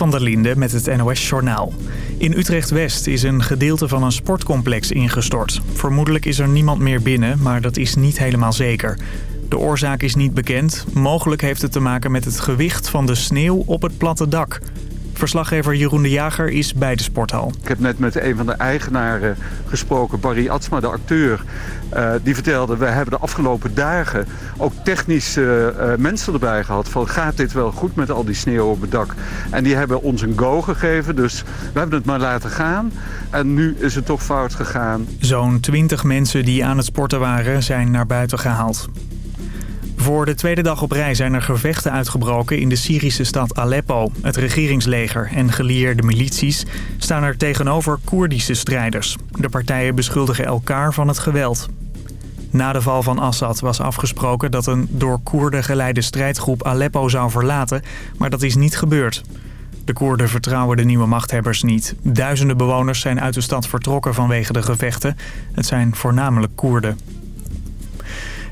van der Linde met het NOS-journaal. In Utrecht-West is een gedeelte van een sportcomplex ingestort. Vermoedelijk is er niemand meer binnen, maar dat is niet helemaal zeker. De oorzaak is niet bekend. Mogelijk heeft het te maken met het gewicht van de sneeuw op het platte dak. Verslaggever Jeroen de Jager is bij de sporthal. Ik heb net met een van de eigenaren gesproken, Barry Atsma, de acteur. Uh, die vertelde, we hebben de afgelopen dagen ook technische uh, mensen erbij gehad. Van gaat dit wel goed met al die sneeuw op het dak? En die hebben ons een go gegeven, dus we hebben het maar laten gaan. En nu is het toch fout gegaan. Zo'n 20 mensen die aan het sporten waren zijn naar buiten gehaald. Voor de tweede dag op rij zijn er gevechten uitgebroken in de Syrische stad Aleppo. Het regeringsleger en gelieerde milities staan er tegenover Koerdische strijders. De partijen beschuldigen elkaar van het geweld. Na de val van Assad was afgesproken dat een door Koerden geleide strijdgroep Aleppo zou verlaten, maar dat is niet gebeurd. De Koerden vertrouwen de nieuwe machthebbers niet. Duizenden bewoners zijn uit de stad vertrokken vanwege de gevechten. Het zijn voornamelijk Koerden.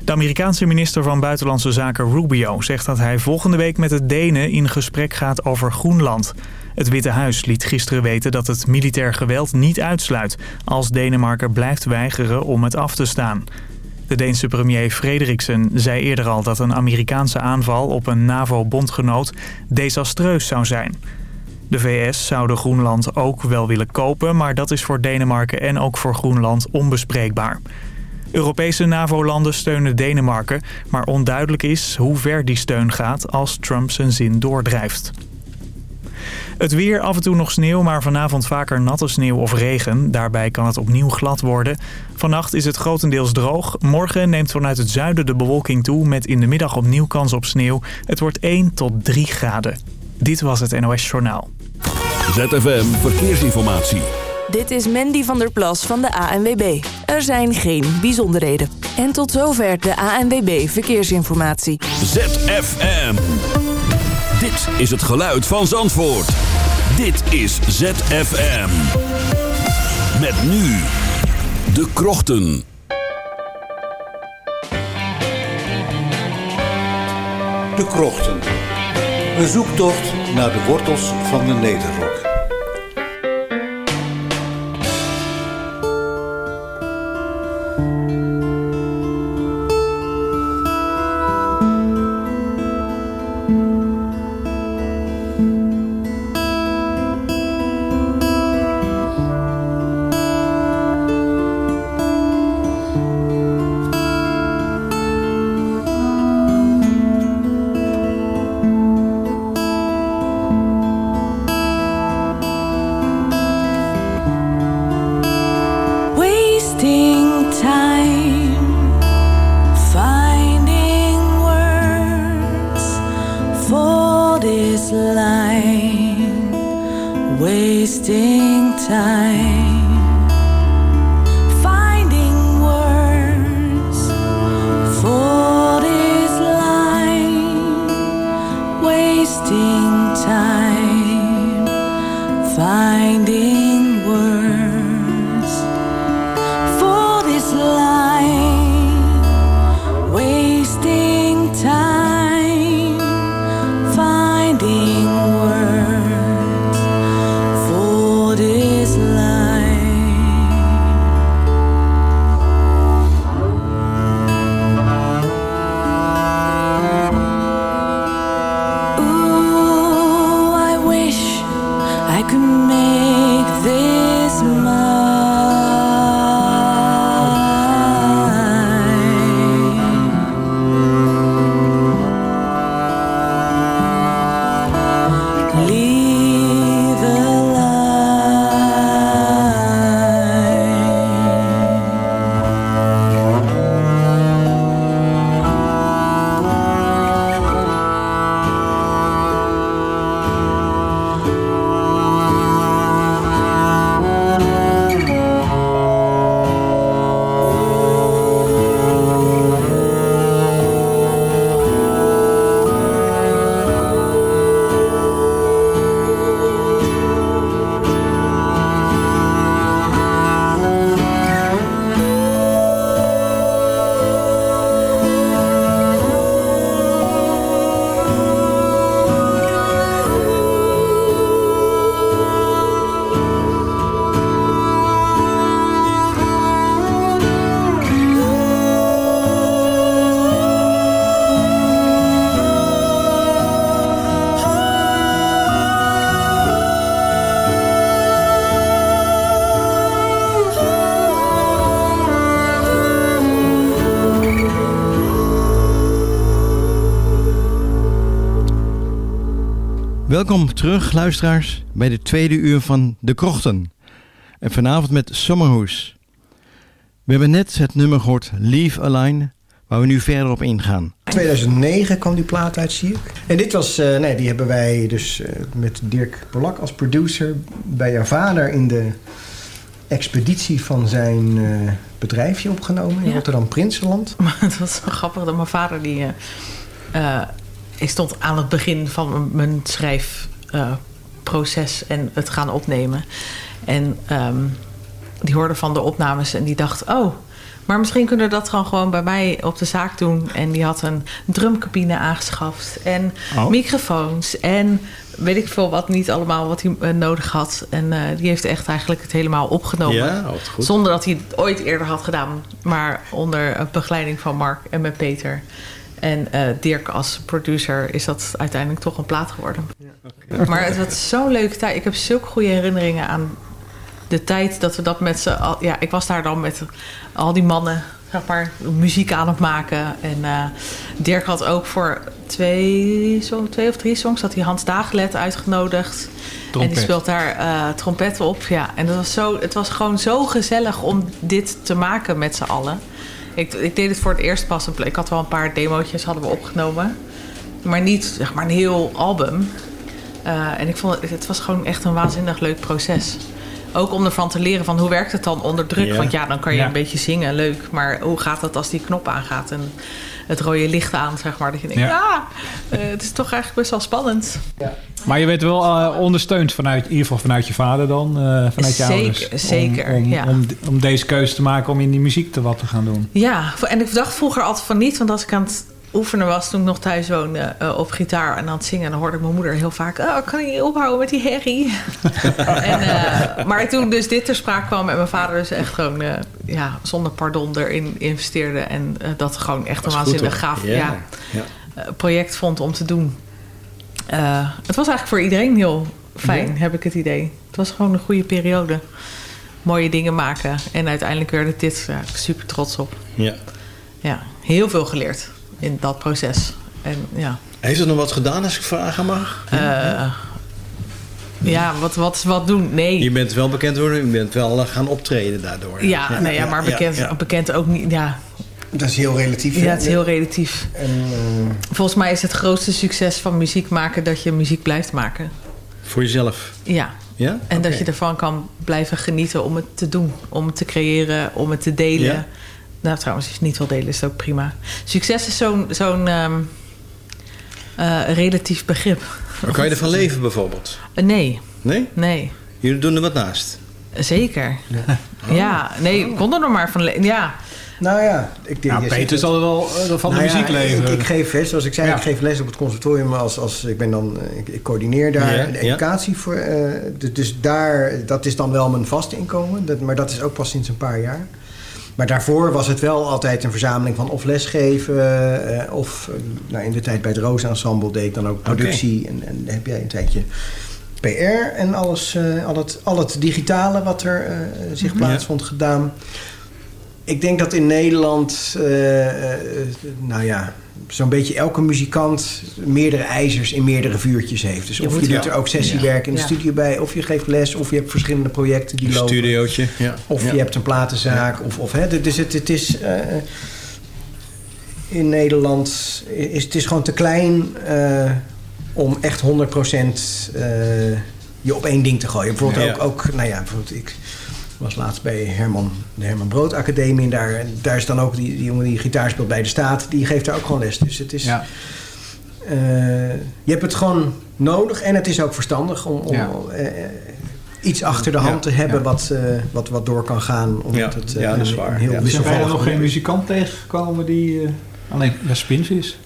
De Amerikaanse minister van Buitenlandse Zaken Rubio zegt dat hij volgende week met de Denen in gesprek gaat over Groenland. Het Witte Huis liet gisteren weten dat het militair geweld niet uitsluit als Denemarken blijft weigeren om het af te staan. De Deense premier Frederiksen zei eerder al dat een Amerikaanse aanval op een NAVO-bondgenoot desastreus zou zijn. De VS zou de Groenland ook wel willen kopen, maar dat is voor Denemarken en ook voor Groenland onbespreekbaar. Europese NAVO-landen steunen Denemarken, maar onduidelijk is hoe ver die steun gaat als Trump zijn zin doordrijft. Het weer, af en toe nog sneeuw, maar vanavond vaker natte sneeuw of regen. Daarbij kan het opnieuw glad worden. Vannacht is het grotendeels droog. Morgen neemt vanuit het zuiden de bewolking toe... met in de middag opnieuw kans op sneeuw. Het wordt 1 tot 3 graden. Dit was het NOS Journaal. ZFM Verkeersinformatie. Dit is Mandy van der Plas van de ANWB. Er zijn geen bijzonderheden. En tot zover de ANWB Verkeersinformatie. ZFM. Dit is het geluid van Zandvoort. Dit is ZFM. Met nu de krochten. De krochten. Een zoektocht naar de wortels van de Nederrok. Welkom terug, luisteraars, bij de tweede uur van De Krochten. En vanavond met Summerhoes. We hebben net het nummer gehoord Leave a Line, waar we nu verder op ingaan. 2009 kwam die plaat uit, zie ik. En dit was, uh, nee, die hebben wij dus uh, met Dirk Polak als producer bij jouw vader in de expeditie van zijn uh, bedrijfje opgenomen in ja. Rotterdam Prinsenland. Maar het was wel grappig dat mijn vader die ik stond aan het begin van mijn schrijfproces uh, en het gaan opnemen. En um, die hoorde van de opnames en die dacht: Oh, maar misschien kunnen we dat gewoon, gewoon bij mij op de zaak doen. En die had een drumcabine aangeschaft en oh. microfoons en weet ik veel wat niet allemaal wat hij uh, nodig had. En uh, die heeft echt eigenlijk het helemaal opgenomen. Ja, goed. Zonder dat hij het ooit eerder had gedaan. Maar onder begeleiding van Mark en met Peter. En uh, Dirk als producer is dat uiteindelijk toch een plaat geworden. Ja, okay. Maar het was zo'n leuke tijd. Ik heb zulke goede herinneringen aan de tijd dat we dat met z'n... Ja, ik was daar dan met al die mannen zeg maar, muziek aan het maken. En uh, Dirk had ook voor twee, zo, twee of drie songs... had hij Hans Dagelet uitgenodigd. Trompet. En die speelt daar uh, trompet op. Ja. En dat was zo, het was gewoon zo gezellig om dit te maken met z'n allen. Ik, ik, deed het voor het eerst pas. Ik had wel een paar demootjes hadden we opgenomen. Maar niet zeg maar een heel album. Uh, en ik vond het, het was gewoon echt een waanzinnig leuk proces. Ook om ervan te leren van hoe werkt het dan onder druk. Want ja, dan kan je ja. een beetje zingen, leuk. Maar hoe gaat dat als die knop aangaat en het rode licht aan, zeg maar. Dat je denkt, ja, ja uh, het is toch eigenlijk best wel spannend. Ja. Maar je werd wel uh, ondersteund vanuit, in ieder geval vanuit je vader dan, uh, vanuit je zeker, ouders. Zeker, om, om, ja. om, om, deze keuze te maken om in die muziek te wat te gaan doen. Ja, en ik dacht vroeger altijd van niet. Want als ik aan het oefenen was toen ik nog thuis woonde uh, op gitaar en aan het zingen. Dan hoorde ik mijn moeder heel vaak: Oh, kan je ophouden met die herrie? en, uh, maar toen dus dit ter sprake kwam en mijn vader dus echt gewoon uh, ja, zonder pardon erin investeerde. En dat gewoon echt een waanzinnig gaaf yeah. ja, project vond om te doen. het was eigenlijk voor iedereen heel fijn, heb ik het idee. Het was gewoon een goede periode. Mooie dingen maken. En uiteindelijk werd het dit. Super trots op. Ja. Ja, heel veel geleerd in dat proces. En, ja. Heeft het nog wat gedaan als ik vragen mag? Uh, ja, wat, wat, wat doen? Nee. Je bent wel bekend geworden, je bent wel gaan optreden daardoor. Ja, ja, nee, ja maar bekend, ja, ja. bekend ook niet. Ja. Dat is heel relatief. Ja, het is heel relatief. En, uh... Volgens mij is het grootste succes van muziek maken dat je muziek blijft maken. Voor jezelf? Ja. ja? En okay. dat je ervan kan blijven genieten om het te doen, om het te creëren, om het te delen. Nou, trouwens, als je het niet wil delen, is het ook prima. Succes is zo'n zo'n um, uh, relatief begrip. Maar kan je ervan leven, bijvoorbeeld? Uh, nee. Nee? Nee. Jullie doen er wat naast? Zeker. Ja, oh. ja nee, ik kon er nog maar van leven. Ja. Nou ja, ik denk... Nou, Peter zal er wel uh, van nou de muziek ja, leven. Ik, ik, geef les, zoals ik zei, ja. ik geef les op het conservatorium. Als, als, ik, ben dan, ik, ik coördineer daar ja, de educatie voor. Uh, dus daar, dat is dan wel mijn vaste inkomen. Dat, maar dat is ook pas sinds een paar jaar. Maar daarvoor was het wel altijd een verzameling van of lesgeven... Uh, of nou, in de tijd bij het Roos Ensemble deed ik dan ook productie. Okay. En, en heb jij een tijdje PR en alles, uh, al, het, al het digitale wat er uh, zich plaatsvond ja. gedaan. Ik denk dat in Nederland, nou ja, zo'n beetje elke muzikant meerdere ijzers in meerdere vuurtjes heeft. Dus je of je doet er ook sessiewerk in de ja. studio bij, of je geeft les, of je hebt verschillende projecten die een lopen. studiootje, ja. Of je hebt een platenzaak, of, of hè, dus het, het is uh, in Nederland is het is gewoon te klein uh, om echt 100% uh, je op één ding te gooien. Bijvoorbeeld ook, ook, nou ja, bijvoorbeeld ik was laatst bij Herman, de Herman Brood Academie. En daar, daar is dan ook die, die jongen die gitaar speelt bij de Staat. Die geeft daar ook gewoon les. Dus het is... Ja. Uh, je hebt het gewoon nodig. En het is ook verstandig om, om ja. uh, iets achter de hand ja. te hebben... Wat, uh, wat, wat door kan gaan. Omdat het ja, dat is waar. Heel ja. Zijn wij er nog geen muzikant tegengekomen die alleen ja, spins is?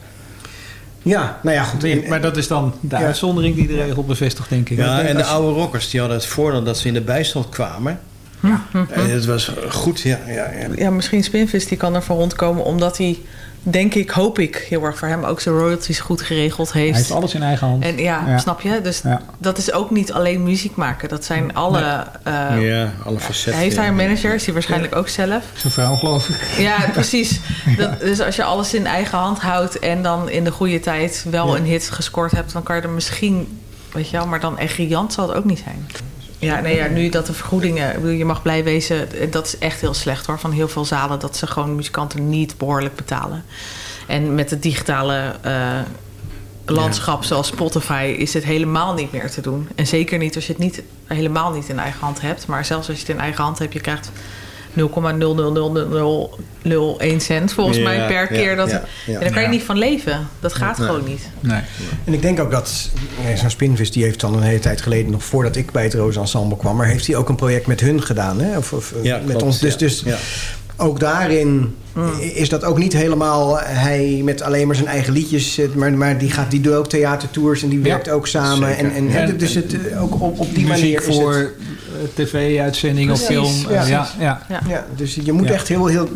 Ja, nou ja, goed. Nee, maar dat is dan de ja. uitzondering die de regel bevestigt, denk ik. Ja, en de oude rockers die hadden het voordeel dat ze in de bijstand kwamen. Ja. En het was goed, ja. Ja, ja. ja misschien Spinvis die kan ervoor rondkomen omdat hij, denk ik, hoop ik, heel erg voor hem ook zijn royalties goed geregeld heeft. Hij heeft alles in eigen hand. En ja, ja. snap je? Dus ja. dat is ook niet alleen muziek maken. Dat zijn alle... Nee. Uh, ja, alle facetten. Hij heeft daar een manager, is hij waarschijnlijk ook zelf. Zijn vrouw, geloof ik. Ja, precies. Dat, dus als je alles in eigen hand houdt en dan in de goede tijd wel een hit gescoord hebt, dan kan je er misschien weet je wel. Maar dan echt giant zal het ook niet zijn. Ja, nee, ja, nu dat de vergoedingen... Je mag blij wezen, dat is echt heel slecht hoor. Van heel veel zalen dat ze gewoon muzikanten niet behoorlijk betalen. En met het digitale uh, landschap zoals Spotify is het helemaal niet meer te doen. En zeker niet als je het niet, helemaal niet in eigen hand hebt. Maar zelfs als je het in eigen hand hebt, je krijgt 0,00001 cent volgens ja, mij per keer. Dat, ja, ja, en daar kan je niet van leven. Dat gaat gewoon niet. Nee. En ik denk ook dat zo'n Spinvis die heeft dan een hele tijd geleden, nog voordat ik bij het Roos Ensemble kwam, maar heeft hij ook een project met hun gedaan. Hè? Of, of met ons. Dus, dus ook daarin mm. is dat ook niet helemaal hij met alleen maar zijn eigen liedjes. Maar, maar die, gaat, die doet ook theatertours en die werkt ook samen. En, en, dus het, ook op, op die manier. Is voor het, tv-uitzending of film. Ja. Ja, ja. ja. dus je moet echt heel, heel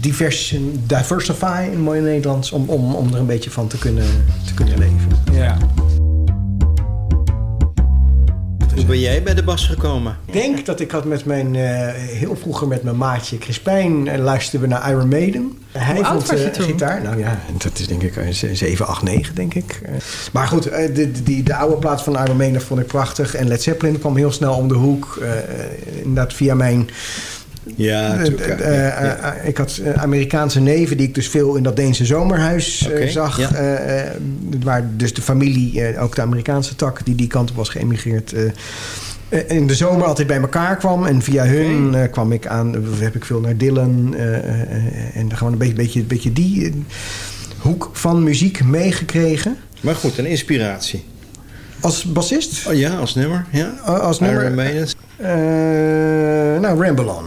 divers, diversify in mooi Nederlands om, om, om er een beetje van te kunnen, te kunnen leven. Ja. Hoe ben jij bij de bas gekomen? Ik denk dat ik had met mijn, uh, heel vroeger met mijn maatje Crispijn uh, luisterden we naar Iron Maiden. Hij Hoe vond uh, gitaar. Nou ja, dat is denk ik 7, 8, 9 denk ik. maar goed, de, die, de oude plaats van Iron Maiden vond ik prachtig. En Led Zeppelin kwam heel snel om de hoek. inderdaad via mijn ja, natuurlijk. Uh, ik had Amerikaanse neven die ik dus veel in dat Deense zomerhuis zag. waar dus de familie, ook de Amerikaanse tak, die die kant op was geëmigreerd in de zomer altijd bij elkaar kwam. En via hun kwam ik aan, heb ik veel naar Dylan. en gewoon een beetje, beetje, beetje die hoek van muziek meegekregen. Maar goed, een inspiratie. Als bassist? Oh, ja, als nummer. Ja. als nummer. Iron Maiden. nou, Ramble On.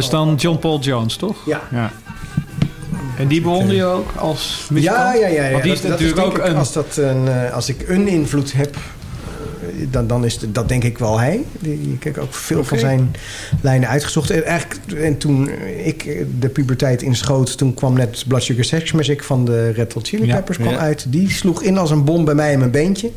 Dat is dan John Paul Jones, toch? Ja. ja. En die bewonder je ook als muzikant? Ja, ja, ja. ja. Want die is Dat- dat natuurlijk ook ik, een... Als, dat een, eh, als ik een invloed heb, eh, dan, dan is het- dat denk ik wel hij. Ik heb ook veel van zijn lijnen uitgezocht. En, eigenlijk, en toen ik de puberteit inschoot, toen kwam net Blood Sugar Sex Magic van de Red Hot Chili Ja. Peppers kwam Ja. uit. Die sloeg in als een bom bij mij in mijn beentje.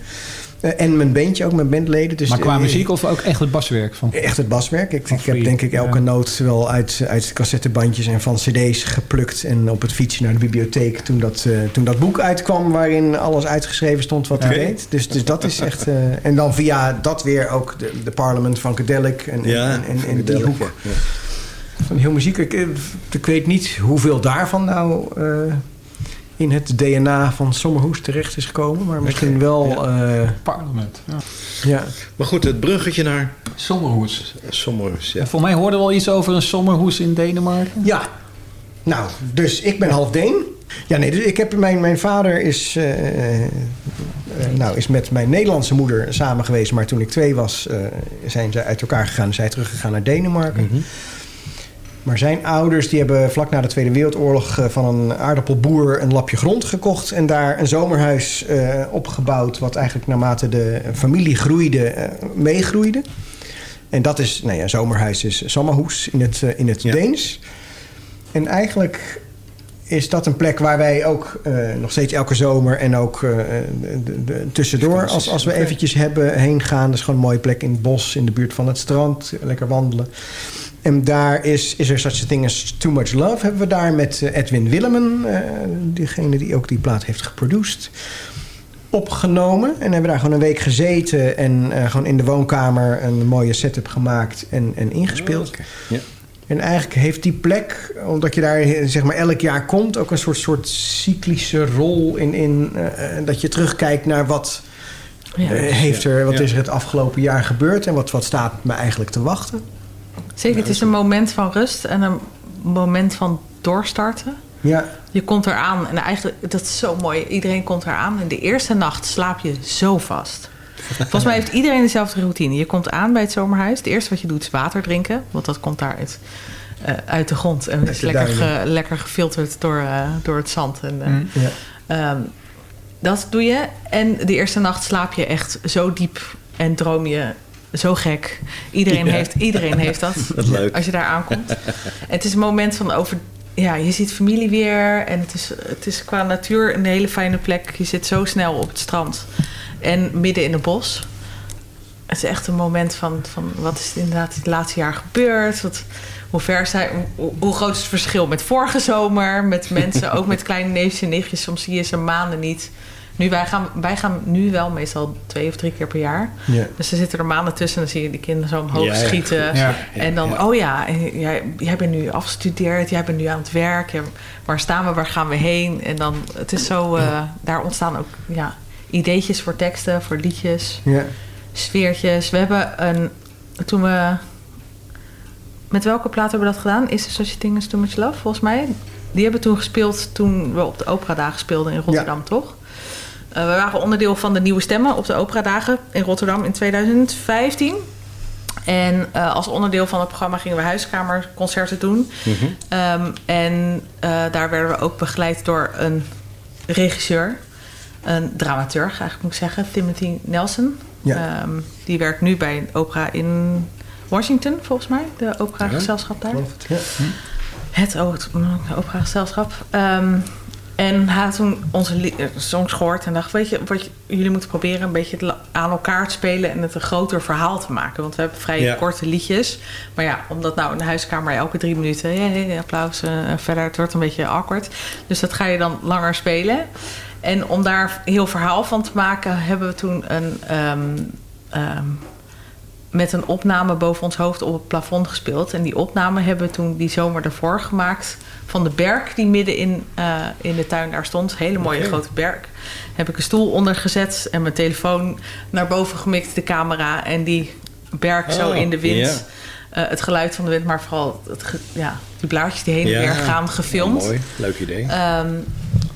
Eh, en mijn beentje ook, mijn bandleden. Dus maar qua muziek of ook echt het baswerk? Van... Echt het baswerk. Ik, heb denk ik elke ja. noot wel uit, uit cassettebandjes en van cd's geplukt. En op het fietsje naar de bibliotheek toen dat, eh, toen dat boek uitkwam... waarin alles uitgeschreven stond wat hij deed. Dus, dus dat is echt... eh, en dan via dat weer ook de, de Parliament van Funkadelic en, en, Ja, en, en, en die Funkadelic, hoek ja. van heel muziek. Ik, ik weet niet hoeveel daarvan nou... eh, in het DNA van Sommerhoes terecht is gekomen. Maar misschien wel... eh, Parlement. Ja. ja. Maar goed, het bruggetje naar Sommerhoes. Sommers. Ja. En voor mij hoorde wel iets over een sommerhoes in Denemarken. Ja, nou, dus ik ben half Deen. Ja, nee, dus ik heb mijn, mijn vader is, eh, eh, nou, is met mijn Nederlandse moeder samen geweest. Maar toen ik twee was, eh, zijn ze uit elkaar gegaan. en Zij teruggegaan naar Denemarken. Maar zijn ouders die hebben vlak na de Tweede Wereldoorlog eh, van een aardappelboer een lapje grond gekocht. En daar een zomerhuis eh, opgebouwd. Wat eigenlijk naarmate de familie groeide, eh, meegroeide. En dat is, nou ja, zomerhuis is Sommerhoes in het, in het Ja. Deens. En eigenlijk is dat een plek waar wij ook nog steeds elke zomer en ook de, de- de- tussendoor, als, als we eventjes hebben heen gaan. Dat is gewoon een mooie plek in het bos, in de buurt van het strand, lekker wandelen. En daar is, is er such a thing as Too Much Love, hebben we daar met eh, Edwin Willemen, eh, diegene die ook die plaat heeft geproduced, opgenomen. En hebben daar gewoon een week gezeten en eh, gewoon in de woonkamer een mooie setup gemaakt en, en ingespeeld. Ja. En eigenlijk heeft die plek, omdat je daar zeg maar elk jaar komt, ook een soort, soort cyclische rol in, in dat je terugkijkt naar wat, Ja. heeft er, wat Ja. is er het afgelopen jaar gebeurd en wat, wat staat me eigenlijk te wachten. Zeker, het is een moment van rust en een moment van doorstarten. Ja, Je komt eraan en eigenlijk, dat is zo mooi. Iedereen komt eraan en de eerste nacht slaap je zo vast. Volgens mij heeft iedereen dezelfde routine. Je komt aan bij het zomerhuis. Het eerste wat je doet is water drinken. Want dat komt daar uit, eh, uit de grond. En het is lekker, ge- lekker gefilterd door, eh, door het zand. En, eh, Mm. ja. Ehm, dat doe je. En de eerste nacht slaap je echt zo diep en droom je zo gek. Iedereen, Ja. heeft, iedereen heeft dat. Leuk. Als je daar aankomt. En het is een moment van over... Ja, je ziet familie weer. En het is, het is qua natuur een hele fijne plek. Je zit zo snel op het strand. En midden in het bos. Het is echt een moment van, van wat is er inderdaad het laatste jaar gebeurd? Wat, hoe, ver zijn, hoe, hoe groot is het verschil met vorige zomer? Met mensen, ook met kleine neefjes en nichtjes. Soms zie je ze maanden niet. Nu, wij, gaan, wij gaan nu wel meestal twee of drie keer per jaar. Ja. Dus er zitten er maanden tussen. En dan zie je die kinderen zo omhoog Ja, schieten. Ja. En dan, Ja. oh ja, jij, jij bent nu afgestudeerd. Jij bent nu aan het werk. Waar staan we? Waar gaan we heen? En dan, het is zo... eh, daar ontstaan ook ja, ideetjes voor teksten, voor liedjes ja. sfeertjes. We hebben een. Toen we. Met welke plaat hebben we dat gedaan? Is er Such a Thing as Too Much Love, volgens mij? Die hebben toen gespeeld toen we op de Operadagen speelden in Rotterdam, toch? Eh, we waren onderdeel van de Nieuwe Stemmen op de Operadagen in Rotterdam in 2015. En eh, als onderdeel van het programma gingen we huiskamerconcerten doen. Ehm, en eh, daar werden we ook begeleid door een regisseur. Een dramaturg, eigenlijk moet ik zeggen. Timothy Nelson. Ja. Ehm, die werkt nu bij een opera in Washington, volgens mij. De opera-gezelschap daar. geloof het. Ja. Het o- het opera-gezelschap. Ehm, en had toen onze eh, songs gehoord en dacht... weet je, wat jullie moeten proberen een beetje aan elkaar te spelen... en het een groter verhaal te maken. Want we hebben vrij Ja. korte liedjes. Maar ja, omdat nou in de huiskamer elke drie minuten... ja, applaus, eh, verder, het wordt een beetje awkward. Dus dat ga je dan langer spelen. En om daar heel verhaal van te maken... hebben we toen een... ehm, ehm, met een opname boven ons hoofd op het plafond gespeeld. En die opname hebben we toen die zomer daarvoor gemaakt... van de berg die midden in, eh, in de tuin daar stond. Hele mooie grote berg. Heb ik een stoel onder gezet en mijn telefoon naar boven gemikt, de camera. En die berg zo Oh, in de wind. Eh, het geluid van de wind, maar vooral het, ja, die blaadjes die heen en Ja. weer gaan gefilmd. Mooi, leuk idee. Ehm,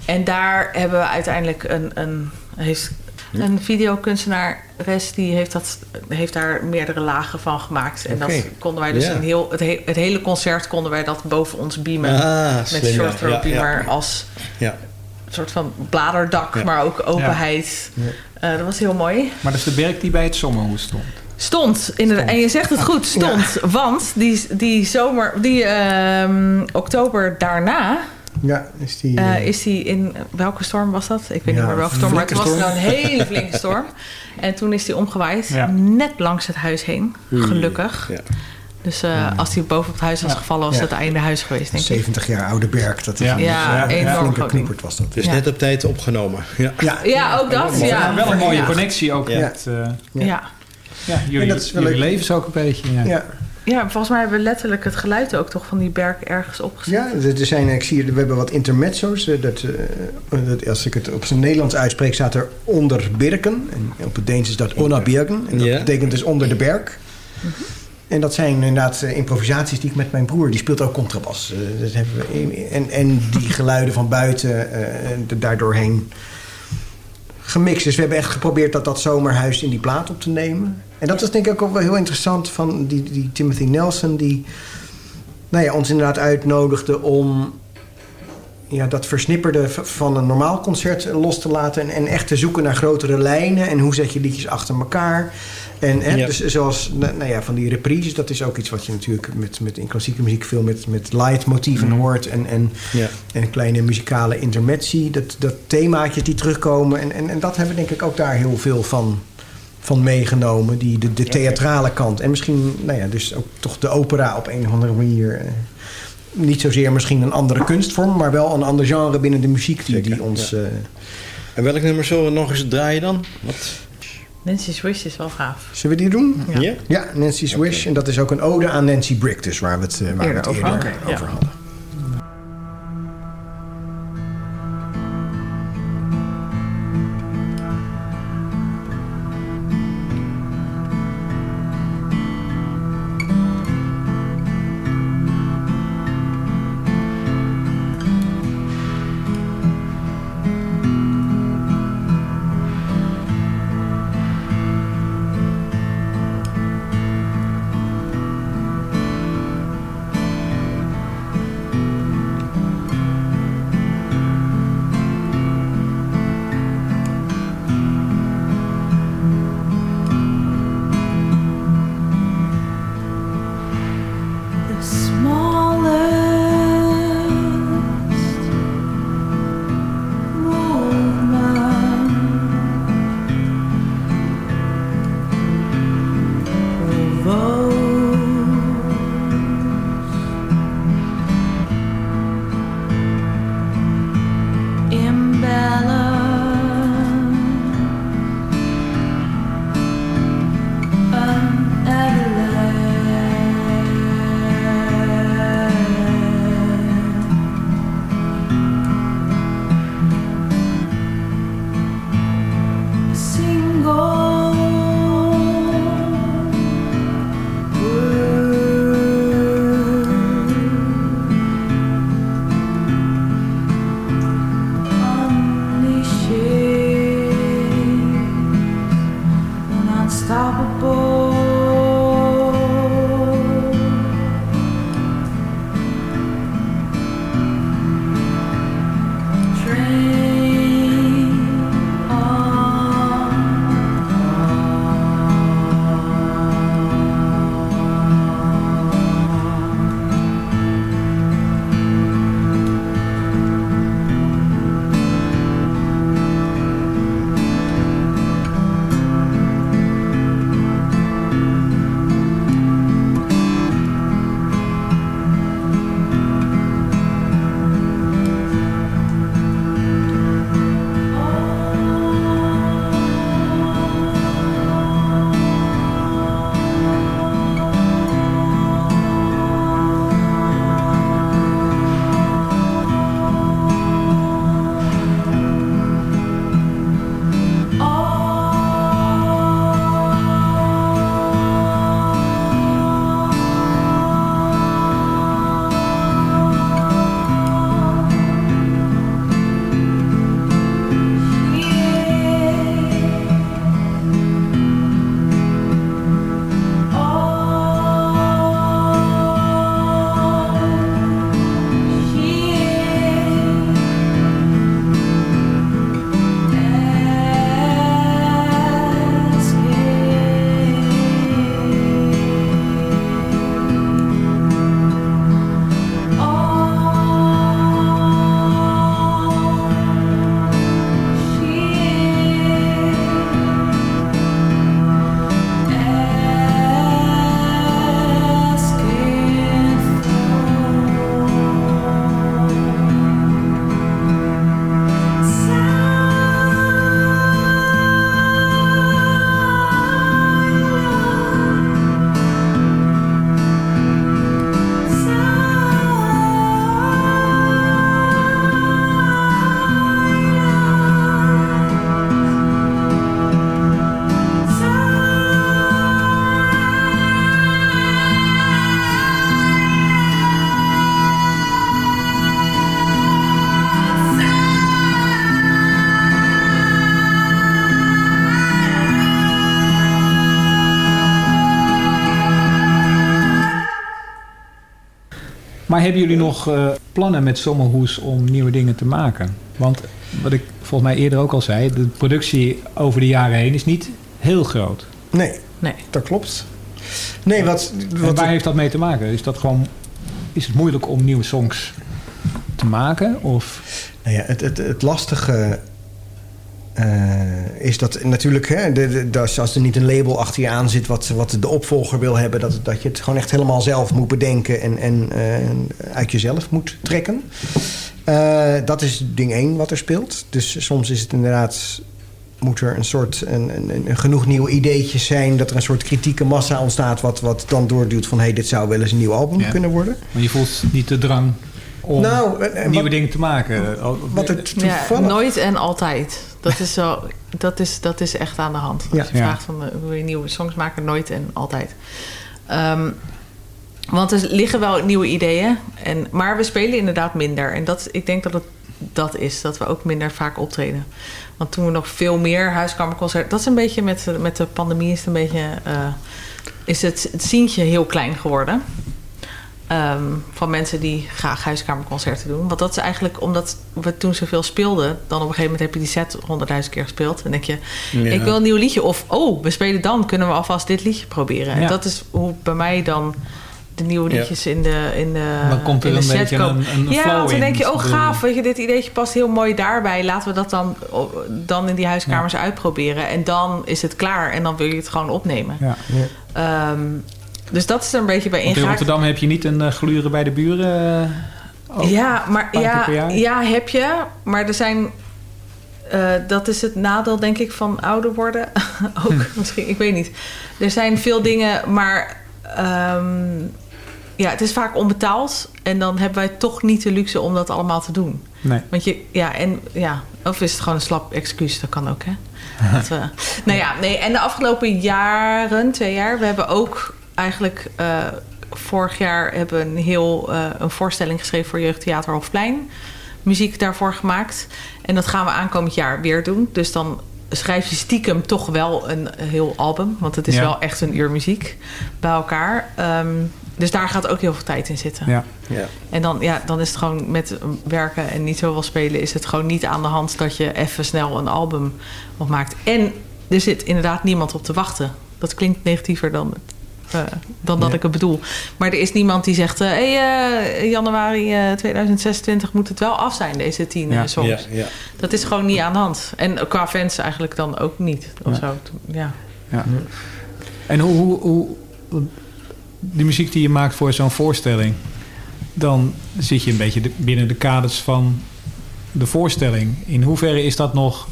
en daar hebben we uiteindelijk een, een heeft Een videokunstenares die heeft, dat, heeft daar meerdere lagen van gemaakt. En Oké. dat konden wij dus Ja. een heel, het, he- het hele concert konden wij dat boven ons beamen. Ah, met slim, een ja. short throw Ja, ja. beamer als Ja. soort van bladerdak, Ja. maar ook openheid. Eh, dat was heel mooi. Maar dat is de berg die bij het Sommerhoes stond. Stond, inderdaad. En je zegt het goed, stond. Want die, die zomer, die ehm, oktober daarna... Ja, is die... eh, eh, is die in... Welke storm was dat? Ik weet Ja, niet meer welke storm. Maar het was nou een hele flinke storm. En toen is die omgewaaid. Ja. Net langs het huis heen. Gelukkig. Ja. Dus eh, als die boven op het huis was Ja. gevallen... was Ja. het einde huis geweest, denk ik. 70 jaar oude berg. Dat is Ja. een Ja, een enorm flinke knoepert was dat. Dus Ja. net op tijd opgenomen. Ja. Ja, Ja, ook dat. Ja. wel een mooie ja. connectie ook Ja. met... eh, Ja. ja, jullie, dat is jullie leven ze ook een beetje. Ja. Ja. volgens mij hebben we letterlijk het geluid ook toch van die berg ergens opgezet. Ja, er zijn, ik zie, we hebben wat intermezzo's. eh, Dat, eh, dat, als ik het op zijn Nederlands uitspreek, staat er onder Birken. En op het Deens is dat Onna Birken. En dat Ja. betekent dus onder de berg. En dat zijn inderdaad eh, improvisaties die ik met mijn broer, die speelt ook contrabas. Dat hebben we, en, en die geluiden van buiten, eh, en er daardoorheen gemixt. Dus we hebben echt geprobeerd dat, dat zomerhuis in die plaat op te nemen. En dat was denk ik ook wel heel interessant van die, die Timothy Nelson... die nou ons inderdaad uitnodigde om ja, dat versnipperde van een normaal concert los te laten... en, en echt te zoeken naar grotere lijnen en hoe zet je liedjes achter elkaar... En hè, Ja. dus zoals nou nou ja, van die reprises, dat is ook iets wat je natuurlijk met, met in klassieke muziek veel met, met light motieven hoort. En, en, Ja. en kleine muzikale intermezzi, dat, dat themaatjes die terugkomen. En, en, en dat hebben we denk ik ook daar heel veel van, van meegenomen. Die, de, de theatrale kant. En misschien, nou ja, dus ook toch de opera op een of andere manier. eh, niet zozeer misschien een andere kunstvorm, maar wel een ander genre binnen de muziek die, die ons. ja. eh, En welk nummer zullen we nog eens draaien dan? Wat? Nancy's Wish is wel gaaf. zullen we die doen? Ja. Ja? Nancy's Wish. En dat is ook een ode aan Nancy Brick, dus waar we het, eh, waar we Eerder het over over Ja. hadden. Oh. Maar hebben jullie nog uh, plannen met Sommerhoes om nieuwe dingen te maken? Want wat ik volgens mij eerder ook al zei, de productie over de jaren heen is niet heel groot. Nee, nee. dat klopt. Nee, wat, wat waar heeft dat mee te maken? Is, dat gewoon, is het moeilijk om nieuwe songs te maken? Of? Nou ja, het, het, het lastige uh, is dat natuurlijk, hè, de, de, als er niet een label achter je aan zit... wat, wat de opvolger wil hebben... Dat, dat je het gewoon echt helemaal zelf moet bedenken... en, en uh, uit jezelf moet trekken. Uh, dat is ding één wat er speelt. Dus soms is het inderdaad... moet er een soort een, een, een genoeg nieuwe ideetjes zijn... dat er een soort kritieke massa ontstaat... wat, wat dan doorduwt van... hé, hey, dit zou wel eens een nieuw album ja. kunnen worden. Maar je voelt niet de drang om nou, nieuwe wat, dingen te maken. Wat er toevallig... Ja, nooit en altijd. Dat is, zo, dat is, dat is echt aan de hand. Als je vraagt van, eh, wil je nieuwe songs maken? Nooit en altijd. Um, want er liggen wel nieuwe ideeën. En, maar we spelen inderdaad minder. En dat, ik denk dat het dat is. Dat we ook minder vaak optreden. Want toen we nog veel meer huiskamerconcerten... Dat is een beetje met, met de pandemie is het een beetje... Uh, is het, het zientje heel klein geworden. Um, van mensen die graag huiskamerconcerten doen. Want dat is eigenlijk omdat we toen zoveel speelden. Dan op een gegeven moment heb je die set honderdduizend keer gespeeld. En denk je, ik wil een nieuw liedje. Of, oh, we spelen dan, kunnen we alvast dit liedje proberen. En dat is hoe bij mij dan de nieuwe liedjes in de in de Dan komt er een beetje een, een Ja, dan denk je, oh gaaf, weet je, dit ideetje past heel mooi daarbij. Laten we dat dan, dan in die huiskamers uitproberen. En dan is het klaar en dan wil je het gewoon opnemen. Ja. Um, dus dat is er een beetje bij ingehaakt. in Rotterdam heb je niet een uh, gluren bij de buren? Uh, ja, maar ja, ja, heb je. Maar er zijn... Uh, dat is het nadeel, denk ik, van ouder worden. Ook hm. misschien, ik weet niet. Er zijn veel dingen, maar... Um, ja, het is vaak onbetaald. En dan hebben wij toch niet de luxe om dat allemaal te doen. Nee. Want je, ja, en ja, of is het gewoon een slap excuus? Dat kan ook, hè? dat we, nou ja, nee. En de afgelopen jaren, twee jaar, we hebben ook eigenlijk uh, vorig jaar hebben we een heel uh, een voorstelling geschreven voor Jeugdtheater Hofplein. Muziek daarvoor gemaakt. En dat gaan we aankomend jaar weer doen. Dus dan schrijf je stiekem toch wel een heel album. Want het is ja. wel echt een uur muziek bij elkaar. Um, dus daar gaat ook heel veel tijd in zitten. Ja. Ja. En dan, ja, dan is het gewoon met werken en niet zoveel spelen... is het gewoon niet aan de hand dat je even snel een album opmaakt. En er zit inderdaad niemand op te wachten. Dat klinkt negatiever dan uh, dan dat ik het bedoel. Maar er is niemand die zegt... hé, hey, uh, januari 2026 moet het wel af zijn, deze tien ja. songs. Ja, ja. Dat is gewoon niet aan de hand. En qua fans eigenlijk dan ook niet. Of zo. Ja. Ja. En hoe, hoe, hoe... Die muziek die je maakt voor zo'n voorstelling... dan zit je een beetje binnen de kaders van de voorstelling. In hoeverre is dat nog...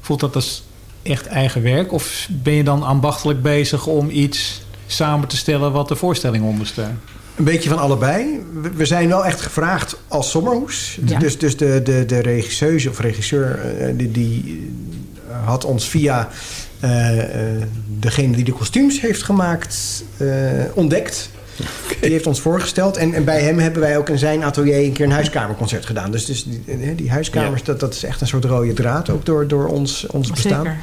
Voelt dat als echt eigen werk? Of ben je dan ambachtelijk bezig om iets samen te stellen wat de voorstelling ondersteunt? Een beetje van allebei. We zijn wel echt gevraagd als Sommerhoes. Ja. Dus, dus de, de, de regisseuse of regisseur eh, die, die had ons via uh, degene die de kostuums heeft gemaakt uh, ontdekt. Okay. Die heeft ons voorgesteld. En, en, bij hem hebben wij ook in zijn atelier een keer een huiskamerconcert gedaan. Dus, dus die, die huiskamers, ja. dat, dat is echt een soort rode draad ook door, door ons, ons bestaan. Zeker,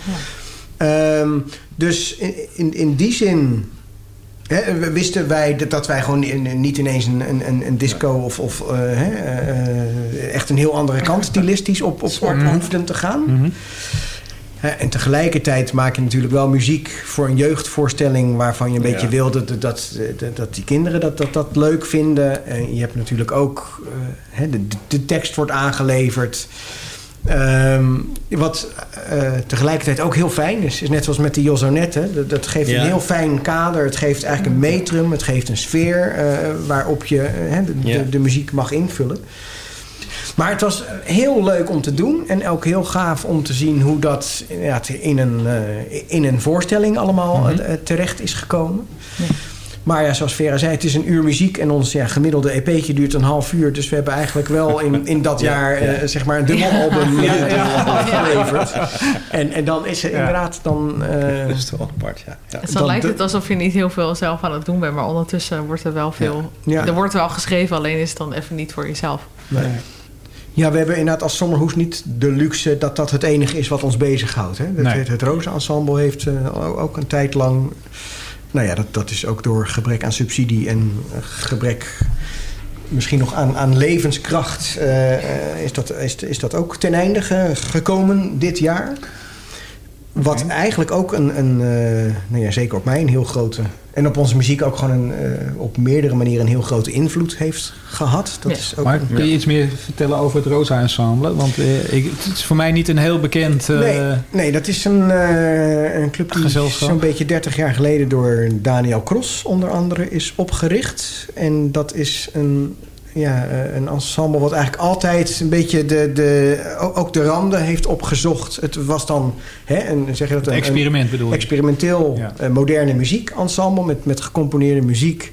ja. um, dus in, in, in die zin He, wisten wij dat, dat wij gewoon niet ineens een, een, een disco of, of uh, he, uh, echt een heel andere kant stilistisch op, op, op hoefden te gaan. Mm -hmm. he, en tegelijkertijd maak je natuurlijk wel muziek voor een jeugdvoorstelling waarvan je een beetje ja. wil dat, dat, dat, dat, die kinderen dat, dat, dat leuk vinden. En je hebt natuurlijk ook uh, de, de tekst wordt aangeleverd. Um, wat uh, tegelijkertijd ook heel fijn is, is net zoals met de Josonet. Dat, dat, geeft ja. een heel fijn kader. Het geeft eigenlijk een metrum. Het geeft een sfeer uh, waarop je uh, de, ja. de, de, muziek mag invullen. Maar het was heel leuk om te doen. En ook heel gaaf om te zien hoe dat ja, in, een, in een voorstelling allemaal mm -hmm. terecht is gekomen. Ja. Maar ja, zoals Vera zei, het is een uur muziek. En ons ja, gemiddelde EP'tje duurt een half uur. Dus we hebben eigenlijk wel in, in dat jaar ja. Uh, zeg maar een dubbelalbum ja. ja. geleverd. En, en dan is er inderdaad dan... Uh, dat is toch wel apart, ja. ja. Dus dan, dan lijkt het alsof je niet heel veel zelf aan het doen bent. Maar ondertussen wordt er wel veel... Er wordt wel geschreven, alleen is het dan even niet voor jezelf. Nee. Ja, we hebben inderdaad als Sommerhoes niet de luxe dat dat het enige is wat ons bezighoudt. Hè? Nee. Het, het Roze Ensemble heeft uh, ook een tijd lang nou ja, dat, dat is ook door gebrek aan subsidie en gebrek misschien nog aan, aan levenskracht is, dat, is, is dat ook ten einde gekomen dit jaar. Wat eigenlijk ook een, een nou ja, zeker op mij een heel grote en op onze muziek ook gewoon een, uh, op meerdere manieren een heel grote invloed heeft gehad. Dat is ook maar kun je iets meer vertellen over het Rosa Ensemble? Want uh, ik, het is voor mij niet een heel bekend... Uh, nee, nee, dat is een, een club die zo'n beetje 30 jaar geleden door Daniel Cross onder andere is opgericht. En dat is een ja, eh, een ensemble wat eigenlijk altijd een beetje de, de, ook de randen heeft opgezocht. Het was dan hè, een, zeg je dat, een, experiment bedoel experimenteel uh, moderne muziekensemble met, met gecomponeerde muziek.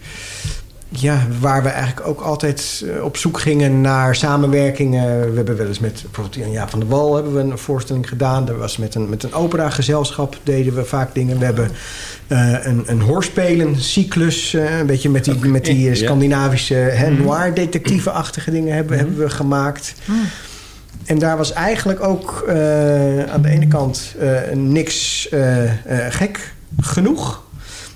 Ja, waar we eigenlijk ook altijd eh, op zoek gingen naar samenwerkingen. We hebben wel eens met bijvoorbeeld Jan van der Wal hebben we een voorstelling gedaan. Er was met een, met een operagezelschap deden we vaak dingen. We hebben uh, een, een hoorspelen-cyclus. Uh, een beetje met die, met die Scandinavische mm. noir-detectieve-achtige dingen hebben, mm. hebben we gemaakt. Mm. En daar was eigenlijk ook aan de ene kant niks gek genoeg.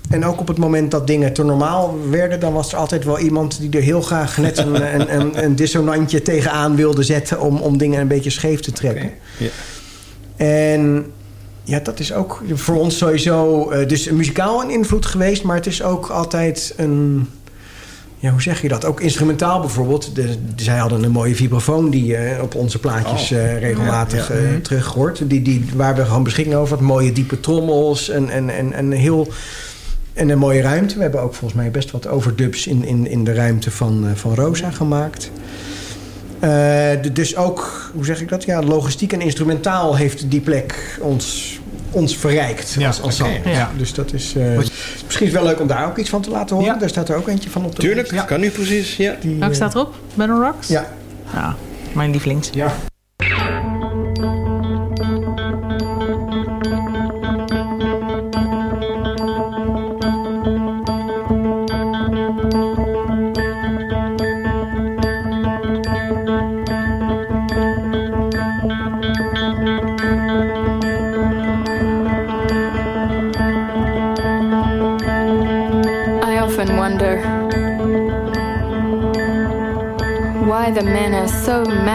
En ook op het moment dat dingen te normaal werden... dan was er altijd wel iemand die er heel graag net een, een, een, een dissonantje tegenaan wilde zetten... om, om dingen een beetje scheef te trekken. En ja, dat is ook voor ons sowieso... Uh, dus muzikaal een invloed geweest... maar het is ook altijd een... Ja, hoe zeg je dat? Ook instrumentaal bijvoorbeeld. De, zij hadden een mooie vibrafoon die uh, op onze plaatjes uh, regelmatig ja, ja. terug hoort. Die, die, waar we gewoon beschikking over hadden. Mooie diepe trommels en, en, en, en heel en een mooie ruimte. We hebben ook volgens mij best wat overdubs in, in, in de ruimte van, uh, van Rosa gemaakt. Uh, dus ook, hoe zeg ik dat? Ja, logistiek en instrumentaal heeft die plek ons, ons verrijkt ja, als. Okay, ja. Dus dat is uh, misschien wel leuk om daar ook iets van te laten horen. Ja. Daar staat er ook eentje van op de Tuurlijk, ja. kan nu precies. Ja. Welke staat erop? Battle Rocks? Ja. Ja, mijn lievelings. Ja.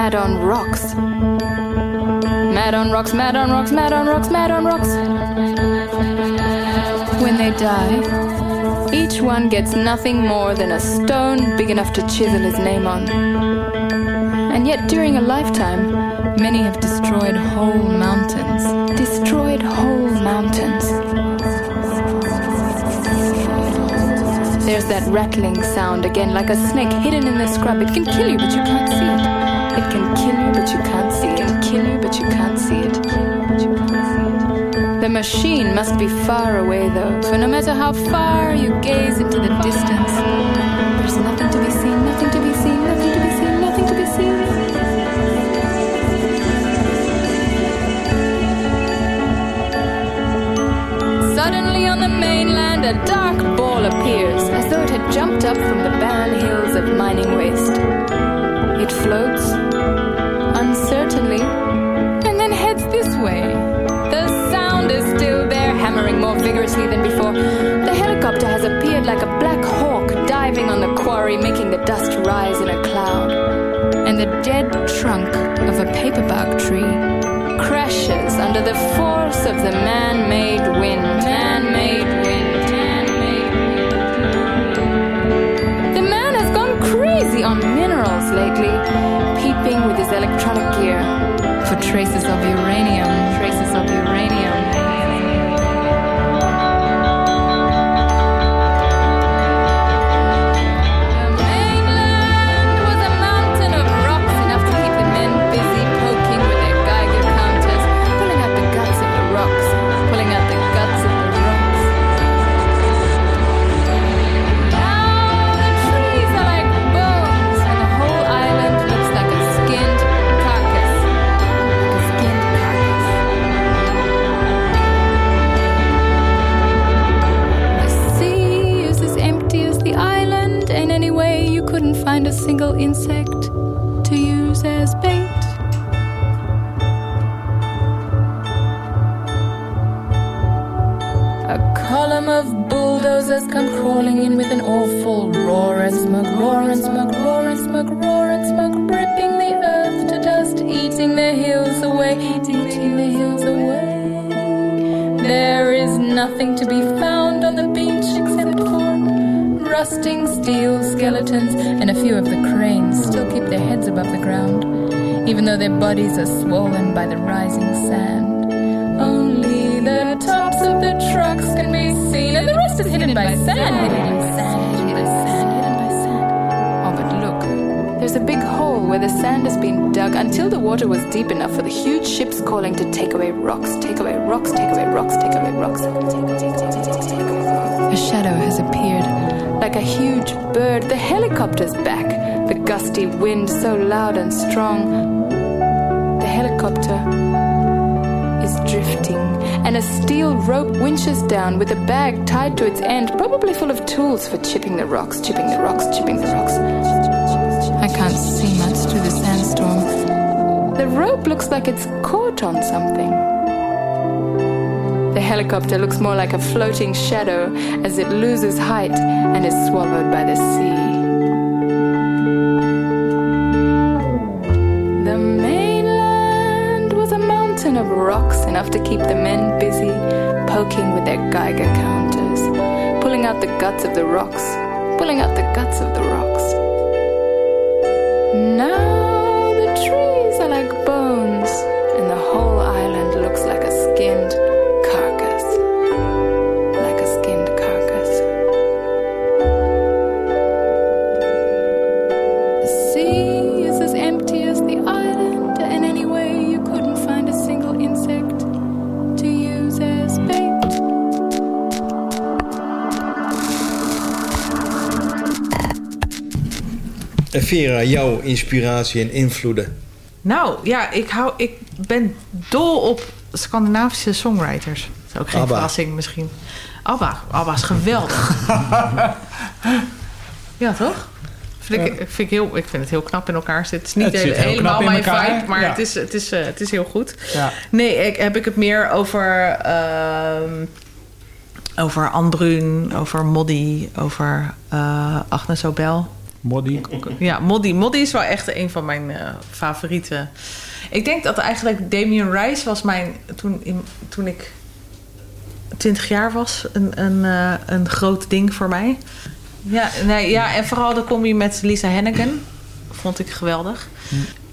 Mad on rocks. Mad on rocks, mad on rocks, mad on rocks, mad on rocks. When they die, each one gets nothing more than a stone big enough to chisel his name on. And yet, during a lifetime, many have destroyed whole mountains. Destroyed whole mountains. There's that rattling sound again, like a snake hidden in the scrub. It can kill you, but you can't see it. It can kill you, but you can't see it. It can kill you, but you can't see it. The machine must be far away, though, for no matter how far you gaze into the distance, there's nothing to be seen, nothing to be seen, nothing to be seen, nothing to be seen. Suddenly on the mainland, a dark ball appears, as though it had jumped up from the barren hills of mining waste. It floats, and then heads this way. The sound is still there, hammering more vigorously than before. The helicopter has appeared like a black hawk diving on the quarry, making the dust rise in a cloud. And the dead trunk of a paperbark tree crashes under the force of the man made wind. Man made wind. The man has gone crazy on minerals lately, with his electronic gear for traces of uranium. insect to use as bait. A column of bulldozers come crawling in with an awful roar and smug roar and smug roar and smug roar and smug ripping the earth to dust, eating the hills away, eating the hills away. There is nothing to be rusting steel skeletons, and a few of the cranes still keep their heads above the ground, even though their bodies are swollen by the rising sand. Only the tops of the trucks can be seen, and the rest is hidden by sand, hidden by sand, hidden by sand, hidden by sand. Oh, but look, there's a big hole where the sand has been dug until the water was deep enough for the huge ships calling to take away rocks, take away rocks, take away rocks, take away rocks. A shadow has appeared, like a huge bird. The helicopter's back, the gusty wind so loud and strong. The helicopter is drifting, and a steel rope winches down with a bag tied to its end, probably full of tools for chipping the rocks, chipping the rocks, chipping the rocks. I can't see much through the sandstorm. The rope looks like it's caught on something. The helicopter looks more like a floating shadow as it loses height and is swallowed by the sea. The mainland was a mountain of rocks enough to keep the men busy poking with their Geiger counters, pulling out the guts of the rocks, pulling out the guts of the rocks. Now Vera, jouw inspiratie en invloeden? Nou, ja, ik, hou, ik ben dol op Scandinavische songwriters. Dat is ook geen ABBA. verrassing misschien. ABBA. ABBA is geweldig. ja, toch? Vind ik, vind ik, heel, ik vind het heel knap in elkaar zitten. Het is niet Het hele- helemaal mijn elkaar, vibe, maar ja. het, is, het, is, eh, het is heel goed. Ja. Nee, ik, heb ik het meer over, ehm, over Andrun, over Moddy, over eh, Agnes Obel. Moddy. Ja, Moddy. Moddy is wel echt een van mijn eh, favorieten. Ik denk dat eigenlijk Damien Rice was mijn... Toen, in- toen ik 20 jaar was, een, een, eh, een groot ding voor mij. Ja, nee, ja, en vooral de combi met Lisa Hennigan. Vond ik geweldig.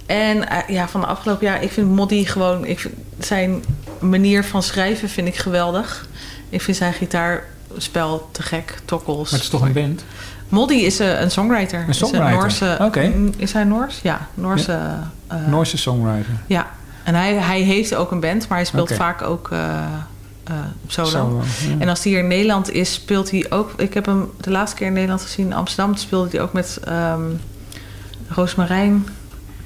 En eh, ja, van de afgelopen jaar, ik vind Moddy gewoon... Ik vind zijn manier van schrijven vind ik geweldig. Ik vind zijn gitaarspel te gek. Tokkels. Maar het is toch een band? Moddy is eh, een songwriter. Een Is songwriter? Noorse, Oké. Mm, Is hij Noors? Ja, Noorse. eh, Noorse songwriter. ja, en hij, hij heeft ook een band, maar hij speelt vaak ook eh, eh, solo. Solo, ja. En als hij hier in Nederland is, speelt hij ook... Ik heb hem de laatste keer in Nederland gezien in Amsterdam. Speelde hij ook met ehm Roosmarijn.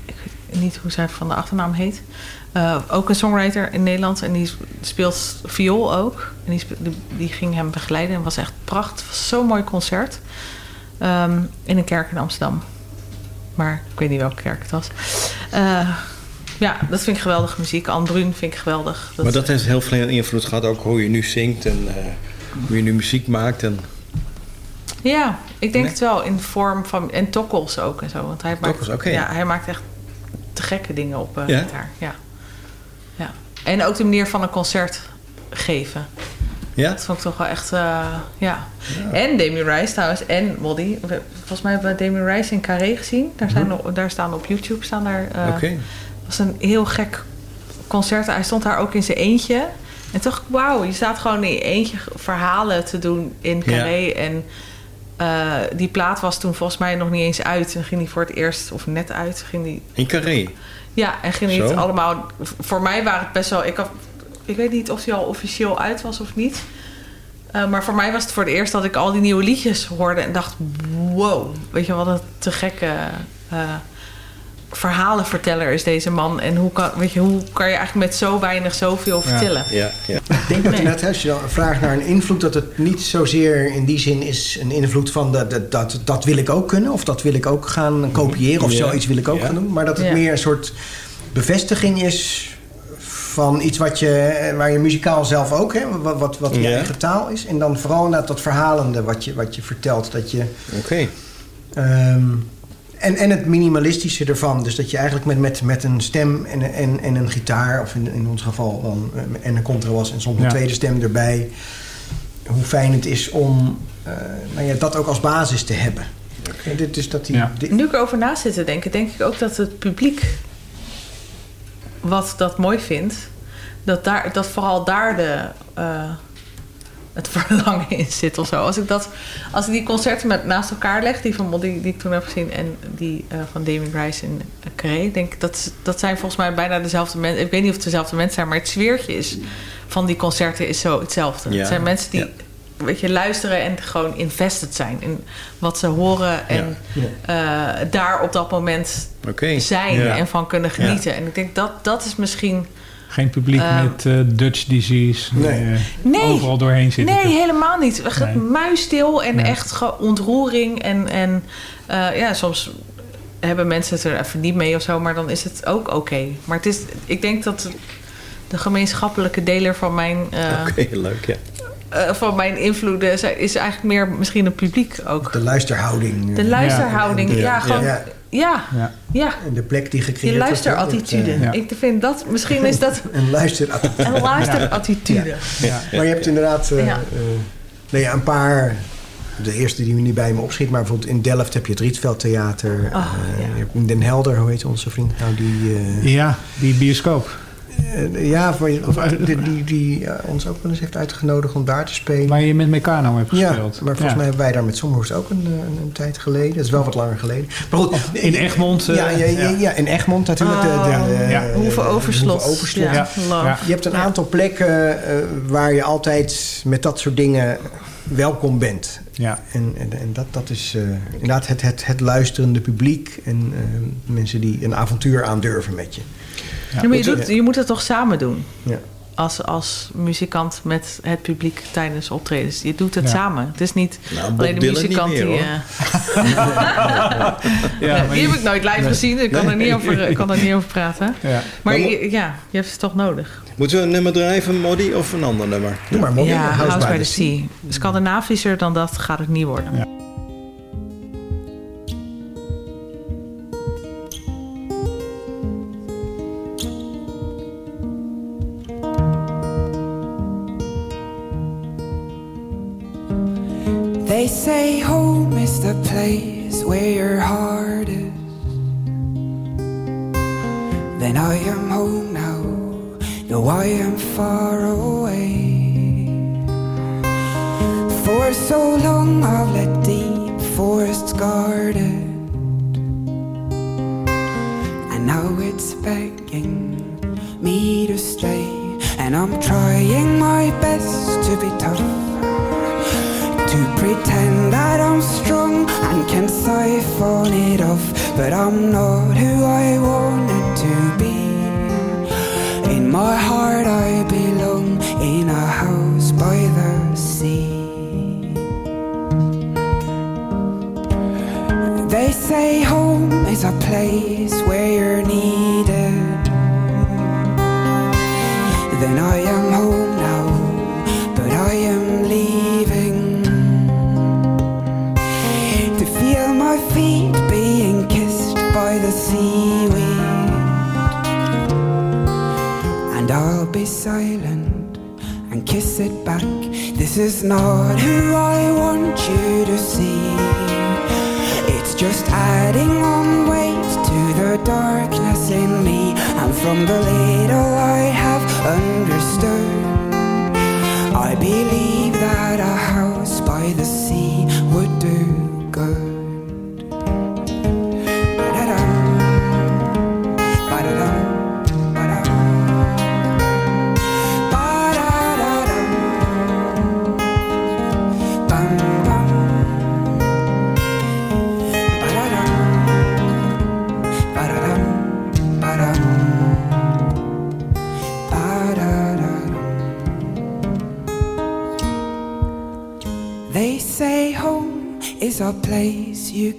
Ik weet niet hoe zij van de achternaam heet. Eh, ook een songwriter in Nederland. En die speelt viool ook. En die, die, ging hem begeleiden. En was echt prachtig. Het was zo'n mooi concert. Ehm, in een kerk in Amsterdam. Maar ik weet niet welke kerk het was. Eh, ja, dat vind ik geweldige muziek. Andrun vind ik geweldig. Maar dat heeft heel veel invloed gehad, ook hoe je nu zingt en eh, hoe je nu muziek maakt. En, Ja, ik denk Nee? het wel in vorm van... En tokkels ook en zo. Want hij maakt, Tokkels, oké. ja, hij maakt echt te gekke dingen op eh Ja? gitaar. Ja. ja. En ook de manier van een concert geven. Ja? Dat vond ik toch wel echt... eh, ja. En Demi Rice trouwens. En. We- Volgens mij hebben we Demi Rice in Carré gezien. Daar, zijn nog- daar staan op YouTube staan daar... eh, Mhm. Oké. was een heel gek concert. Hij stond daar ook in zijn eentje. En toch, wauw, je staat gewoon in je eentje verhalen te doen in Carré. En eh, die plaat was toen volgens mij nog niet eens uit. En ging die voor het eerst, of net uit, ging die... In Carré. Ja, en ging die het allemaal... Voor mij waren het best wel... Ik, had, ik weet niet of die al officieel uit was of niet. Eh, maar voor mij was het voor het eerst dat ik al die nieuwe liedjes hoorde en dacht: wow, weet je wat een te gekke eh, verhalenverteller is deze man. En hoe kan, weet je, hoe kan je eigenlijk met zo weinig zoveel vertellen? Ja, ja. Ik denk dat Nee. inderdaad, als je dan vraagt naar een invloed, dat het niet zozeer in die zin is een invloed van dat, dat, dat, dat wil ik ook kunnen, of dat wil ik ook gaan kopiëren, of zoiets wil ik ook gaan doen. Maar dat het meer een soort bevestiging is van iets wat je, waar je muzikaal zelf ook, hè, wat, wat, wat je Ja. eigen taal is. En dan vooral inderdaad dat verhalende wat je, wat je vertelt. Dat je, Oké. Ehm, en, en het minimalistische ervan. Dus dat je eigenlijk met, met, met een stem en, en, en een gitaar... of in, in ons geval dan, eh, en een contrabas en soms een Ja. tweede stem erbij... hoe fijn het is om nou ja, dat ook als basis te hebben. Okay. Dus dat die, Nu ik erover na zit te denken, denk ik ook dat het publiek wat dat mooi vindt, dat, daar, dat vooral daar de, uh, het verlangen in zit of zo. Als ik, dat, als ik die concerten met, naast elkaar leg, die, van, die, die ik toen heb gezien en die uh, van Damien Rice in Carré, denk ik dat, dat zijn volgens mij bijna dezelfde mensen. Ik weet niet of het dezelfde mensen zijn, maar het sfeertje is van die concerten is zo hetzelfde. Ja. Het zijn mensen die. Ja weet je, luisteren en gewoon invested zijn in wat ze horen en ja. Uh, daar op dat moment okay. zijn ja. en van kunnen genieten. En ik denk dat dat is misschien. Geen publiek uh, met uh, Dutch disease. Nee. nee. Overal doorheen zitten. Nee, helemaal niet. Nee. Muisstil en echt ontroering. En, en ja, soms hebben mensen het er even niet mee of zo, maar dan is het ook oké. Okay. Maar het is, ik denk dat de gemeenschappelijke deler van mijn. Oké, okay, leuk, ja uh, van mijn invloeden is eigenlijk meer misschien een publiek ook. De luisterhouding. De luisterhouding, ja. ja, gewoon, ja. Ja, ja. En de plek die gecreëerd Je luisterattitude. Uh, Ik vind dat, misschien is dat... een luisterattitude. Een luisterattitude. Ja. Maar je hebt inderdaad uh, nee, een paar... De eerste die me niet bij me opschiet, maar bijvoorbeeld in Delft heb je het Rietveld Theater. Oh, in Den Helder, hoe heet onze vriend nou? Die, ja, die bioscoop. Uh, ja, voor, of, die, die, die uh, ons ook wel eens heeft uitgenodigd om daar te spelen. Waar je met Meccano hebt gespeeld. Ja, maar volgens mij hebben wij daar met Sommerhoest ook een, een, een, tijd geleden. Dat is wel wat langer geleden. Maar goed, in Egmond. Uh, ja, ja, ja, ja, in Egmond natuurlijk. Oh, de, de, ja. Hoeve Overslot. Hoeve Overslot. Ja. Je hebt een aantal plekken waar je altijd met dat soort dingen welkom bent. Ja. En, en, en dat, dat is inderdaad het, het, het luisterende publiek en mensen die een avontuur aandurven met je. Ja. maar je, doet, je moet het toch samen doen? Ja. Als, als muzikant met het publiek tijdens optredens. Je doet het samen. Het is niet nou, alleen de muzikant meer, die... Uh... ja, die heb ik nooit live gezien. Ik kan, er niet over, ik kan er niet over praten. Maar, maar je, ja, je hebt het toch nodig. Moeten we een nummer drijven, Moddy, of een ander nummer? Doe maar Moddy. Ja, House, House by the Sea. sea. Scandinavischer dan dat gaat het niet worden. Place where your heart is. Then I am home now, though I am far away. For so long I've let deep forests guard it. And now it's begging me to stay. And I'm trying my best to be tough to pretend that I'm strong and can siphon it off, but I'm not who I wanted to be. In my heart, I belong in a house by the sea. They say home is a place where you're needed. Then I am be silent and kiss it back. This is not who I want you to see. It's just adding on weight to the darkness in me. And from the little I have understood, I believe that a house by the sea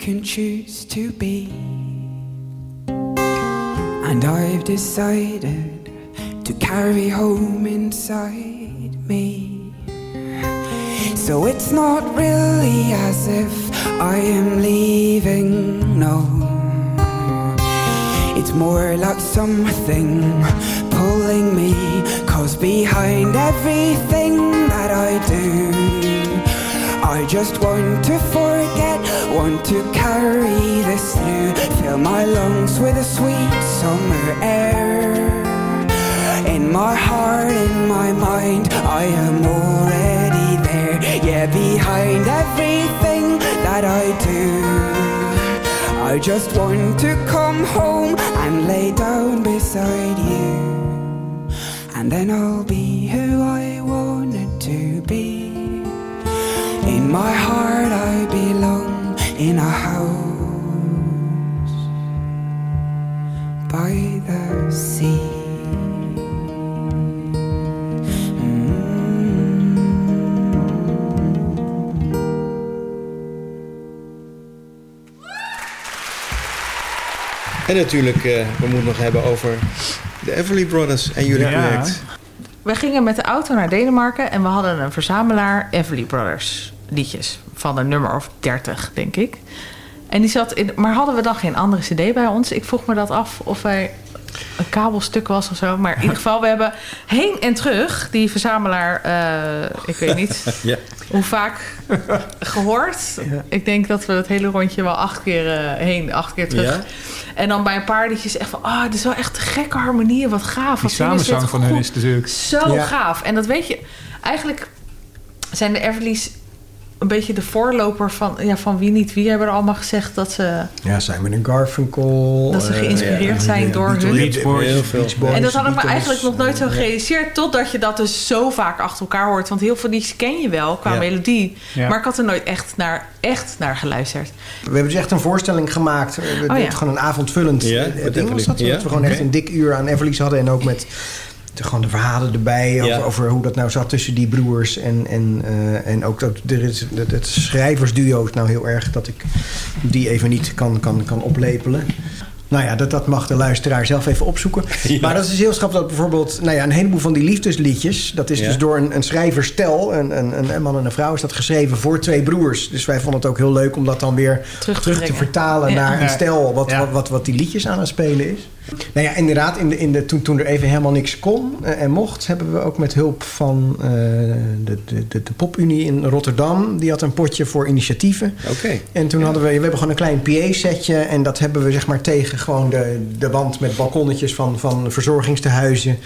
can choose to be. And I've decided to carry home inside me. So it's not really as if I am leaving, no. It's more like something pulling me, cause behind everything that I do, I just want to forget, want to carry this through. Fill my lungs with the sweet summer air. In my heart, in my mind, I am already there. Yeah, behind everything that I do. I just want to come home and lay down beside you. And then I'll be who I wanted to be. In my heart, I belong in a house by the sea. En natuurlijk, eh, we moeten nog hebben over de Everly Brothers en jullie Ja. project. We gingen met de auto naar Denemarken en we hadden een verzamelaar Everly Brothers liedjes. Van een nummer of 30, denk ik. En die zat in. Maar hadden we dan geen andere CD bij ons? Ik vroeg me dat af of wij een kabelstuk was of zo. Maar in ieder geval, we hebben heen en terug die verzamelaar, eh, ik weet niet ja. hoe vaak gehoord. Ik denk dat we het hele rondje wel acht keer eh, heen, acht keer terug. Ja. En dan bij een paar liedjes echt van, ah, dit is wel echt een gekke harmonie, wat gaaf. Die samenzang van hun is natuurlijk... Zo Ja. gaaf. En dat weet je, eigenlijk zijn de Everly's een beetje de voorloper van, ja, van wie niet. Wie hebben er allemaal gezegd dat ze... Ja, Simon en Garfunkel. Dat ze eh, geïnspireerd zijn door hun- Beach Boys, Heel veel. Beach Boys, en dat had ik me eigenlijk nog nooit zo gerealiseerd... totdat je dat dus zo vaak achter elkaar hoort. Want heel veel liedjes ken je wel qua Ja. melodie. Ja. Maar ik had er nooit echt naar, echt naar geluisterd. We hebben dus echt een voorstelling gemaakt. We Oh, ja. Gewoon een avondvullend Ja, eh, ding was dat. Ja, Dat we gewoon echt een dik uur aan Everly's hadden. En ook met de, gewoon de verhalen erbij. Ja. Over, over hoe dat nou zat tussen die broers. En, en, eh, en ook dat er is, het, het schrijversduo is nou heel erg dat ik die even niet kan, kan, kan oplepelen. Nou ja, dat, dat mag de luisteraar zelf even opzoeken. Maar dat is dus heel schappelijk dat bijvoorbeeld... Nou ja, een heleboel van die liefdesliedjes... dat is Ja. dus door een, een schrijverstel, een, een, een man en een vrouw... is dat geschreven voor twee broers. Dus wij vonden het ook heel leuk om dat dan weer terug, te, vertalen... Ja. naar een stel wat, wat, wat, wat die liedjes aan het spelen is. Nou ja, inderdaad, in de, in de, toen, toen er even helemaal niks kon eh, en mocht... hebben we ook met hulp van eh, de, de, de, de Popunie in Rotterdam... die had een potje voor initiatieven. Oké. En toen hadden we, we hebben gewoon een klein PA-setje. En dat hebben we zeg maar tegen gewoon de, de wand met balkonnetjes van, van verzorgingstehuizen.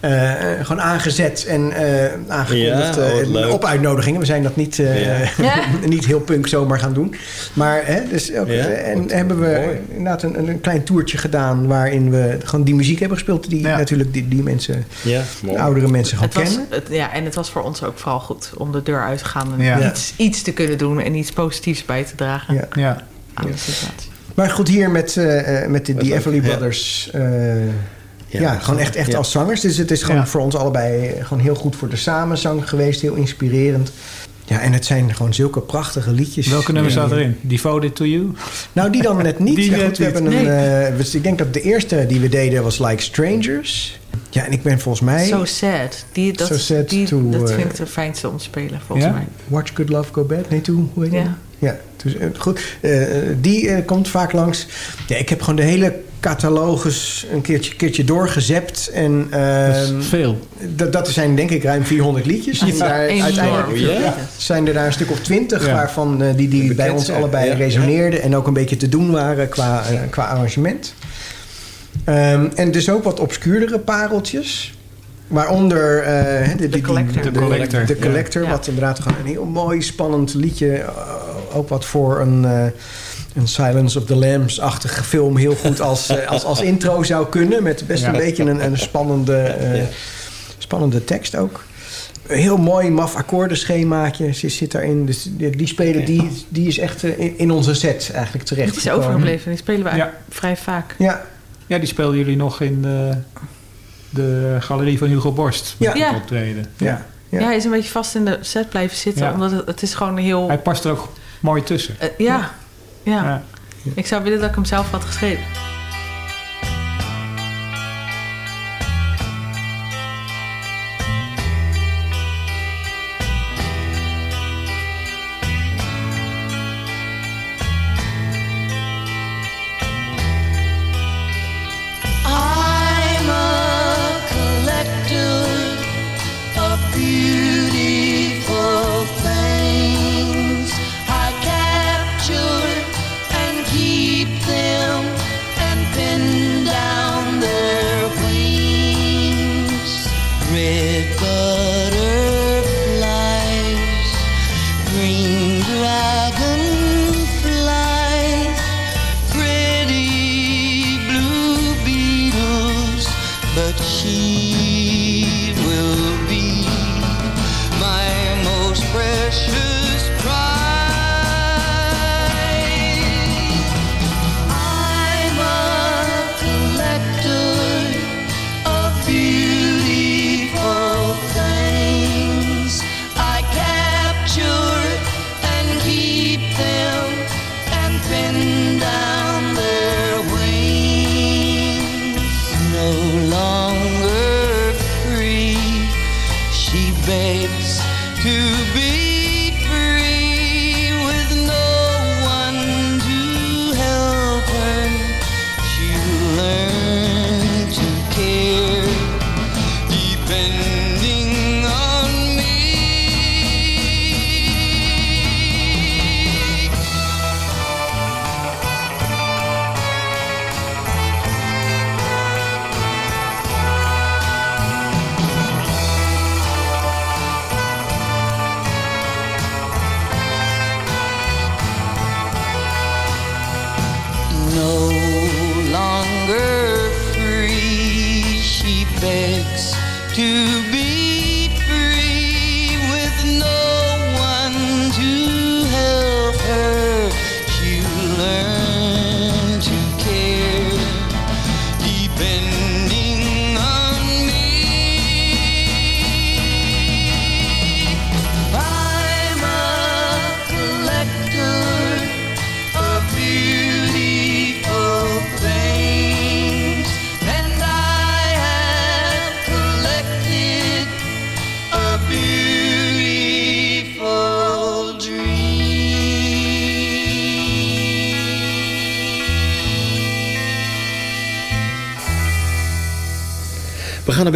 eh, gewoon aangezet en eh aangekondigd Ja, leuk. op uitnodigingen. We zijn dat niet, eh, Ja. Ja. niet heel punk zomaar gaan doen. Maar hè, dus ook, en hebben we inderdaad een, een klein toertje gedaan waarin we gewoon die muziek hebben gespeeld die natuurlijk die, die mensen, Ja, de oudere mensen gewoon Het was, kennen. het, ja, en het was voor ons ook vooral goed om de deur uit te gaan... en Ja. iets, iets te kunnen doen en iets positiefs bij te dragen Ja. Ja. aan de situatie. Maar goed, hier met, eh, eh, met de, die Everly ja. Brothers. eh, ja, Ja. gewoon echt, echt Ja. als zangers. Dus het is gewoon Ja. voor ons allebei eh, gewoon heel goed voor de samenzang geweest. Heel inspirerend. Ja, en het zijn gewoon zulke prachtige liedjes. Welke nummer staat erin? Devoted to You? Nou, die dan net niet. Die Ja, goed, we niet. hebben een, Nee. eh, dus ik denk dat de eerste die we deden was Like Strangers. Ja, en ik ben volgens mij... So sad. Die, dat, So sad die, to, dat eh, vind ik de fijnste om te spelen, volgens Ja? mij. Watch Good Love Go Bad. Nee, toe. Hoe heet Ja. dus, eh, goed. Eh, die eh, komt vaak langs. Ja, ik heb gewoon de hele catalogus een keertje, keertje doorgezept. En, Dat ehm, is veel. dat, dat zijn denk ik ruim 400 liedjes. Dat Daar uiteindelijk veel ja, liedjes. zijn er daar een stuk of 20 Ja. waarvan eh, die, die bij ons zijn, allebei ja. resoneerden. En ook een beetje te doen waren qua, eh, qua arrangement. Ehm, en dus ook wat obscuurdere pareltjes. Waaronder eh, de, die- die- Collector. de, De Collector, de. Collector, Ja. wat inderdaad gewoon een heel mooi, spannend liedje. ook wat voor een, eh, een Silence of the Lambs-achtige film heel goed als, eh, als, als intro zou kunnen. Met best Ja. een beetje een, een spannende, eh, Ja. spannende tekst ook. Een heel mooi maf akkoordenschemaatje zit, zit daarin. Dus die, die spelen, die, die is echt eh, in, in onze set eigenlijk terecht. Het is overgebleven. Die spelen we Ja. vrij vaak. Ja, Ja, die speelden jullie nog in de, de galerie van Hugo Borst. Ja. met Ja. optreden. ja. Ja. Ja. hij is een beetje vast in de set blijven zitten. Ja. Omdat het, het is gewoon een heel... Hij past er ook mooi tussen. ja. Ja. Ik zou willen dat ik hem zelf had geschreven.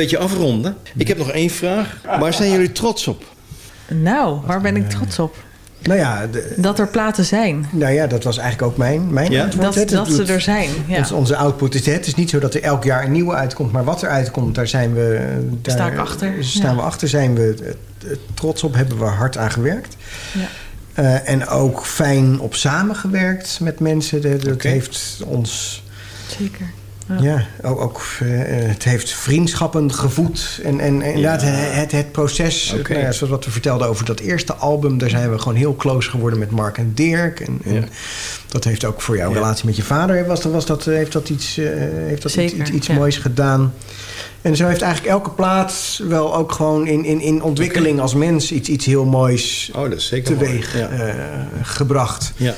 Beetje afronden. Ik heb nog één vraag. Waar zijn jullie trots op? Nou, waar ben ik trots op? Nou ja, de- Dat er platen zijn. nou ja, dat was eigenlijk ook mijn, mijn Ja? antwoord. Dat, dat ze er zijn. Ja. ons- onze output is, het is niet zo dat er elk jaar een nieuwe uitkomt, maar wat er uitkomt, daar zijn we. Daar Sta ik achter, Staan ja. we achter, zijn we trots op, hebben we hard aan gewerkt. Ja. Eh, en ook fijn op samengewerkt met mensen. De- Dat heeft ons. Zeker. Ja, ook, ook eh, het heeft vriendschappen gevoed. En, en, en inderdaad, het, het proces, nou ja, zoals wat we vertelden over dat eerste album, daar zijn we gewoon heel close geworden met Mark en Dirk. En, en Ja. dat heeft ook voor jouw relatie met je vader, was, was dat, heeft dat iets, eh, heeft dat Zeker, iets, iets moois gedaan. En zo heeft eigenlijk elke plaat wel ook gewoon in, in, in ontwikkeling als mens iets, iets heel moois Oh, dat is zeker mooi. teweeg Ja. eh, gebracht. ja.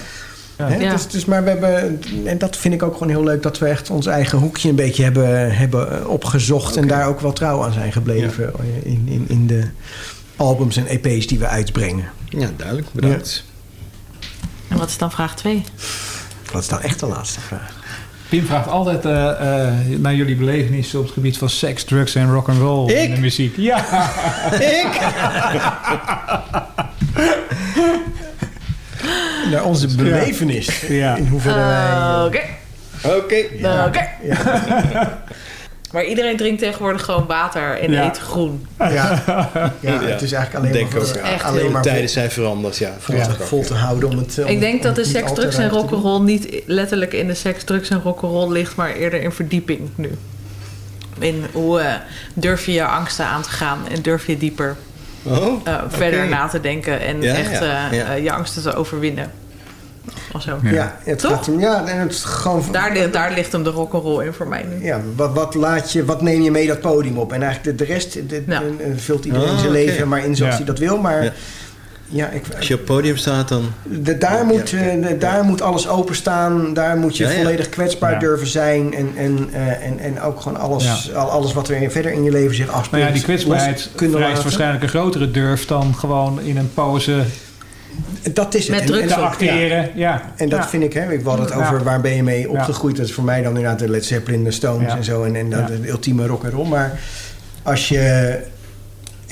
Hè? Ja. Dus, dus, maar we hebben, en dat vind ik ook gewoon heel leuk, dat we echt ons eigen hoekje een beetje hebben, hebben eh, opgezocht. En daar ook wel trouw aan zijn gebleven eh, in, in, in de albums en EP's die we uitbrengen. ja, duidelijk. Bedankt. En wat is dan vraag 2? Wat is dan echt de laatste vraag? Pim vraagt altijd eh, eh, naar jullie belevenissen op het gebied van seks, drugs en rock and roll in Ik? de muziek. Ja. Ik? Naar onze belevenis. Ja. In hoeverre wij... Oké. Oké. Oké. Maar iedereen drinkt tegenwoordig gewoon water en Ja. eet groen. Ja, ja, het is eigenlijk alleen Denk maar, ook, voor- ja. Echt alleen heel- maar Tijden zijn veranderd, ja. vol, ja, vol te houden om het... om- Ik denk dat de seks, te drugs en te rock'n'roll niet letterlijk in de seks, drugs en rock'n'roll ligt, maar eerder in verdieping nu. In hoe eh, durf je je angsten aan te gaan en durf je dieper Oh, eh, verder na te denken en Ja, echt ja, eh, ja. eh, je angsten te overwinnen. Of zo. Ja, het Toch? gaat om... Ja, en het is gewoon... Daar, daar ligt hem de rock'n'roll in voor mij nu. Ja, wat, wat, laat je, wat neem je mee dat podium op? En eigenlijk de, de rest de, Ja. vult iedereen Ah, zijn leven maar in zoals Ja. hij dat wil. Maar Ja. ik, Als je op het podium staat, dan... de, daar, moet, eh, de- daar moet alles openstaan. Daar moet je Ja, ja. volledig kwetsbaar Ja. durven zijn. En, en, eh, en, en ook gewoon alles, al- alles wat er verder in je leven zich afspeelt. Nou ja, die kwetsbaarheid vereist laten. waarschijnlijk een grotere durf dan gewoon in een pose Dat is het. Met En- te dat- acteren. Ja. En dat Ja. vind ik, hè, ik had het Ja. over waar ben je mee opgegroeid. Dat is voor mij dan inderdaad de Led Zeppelin, de Stones Ja. en zo. En, en dat, Ja. de ultieme rock en roll. Maar als je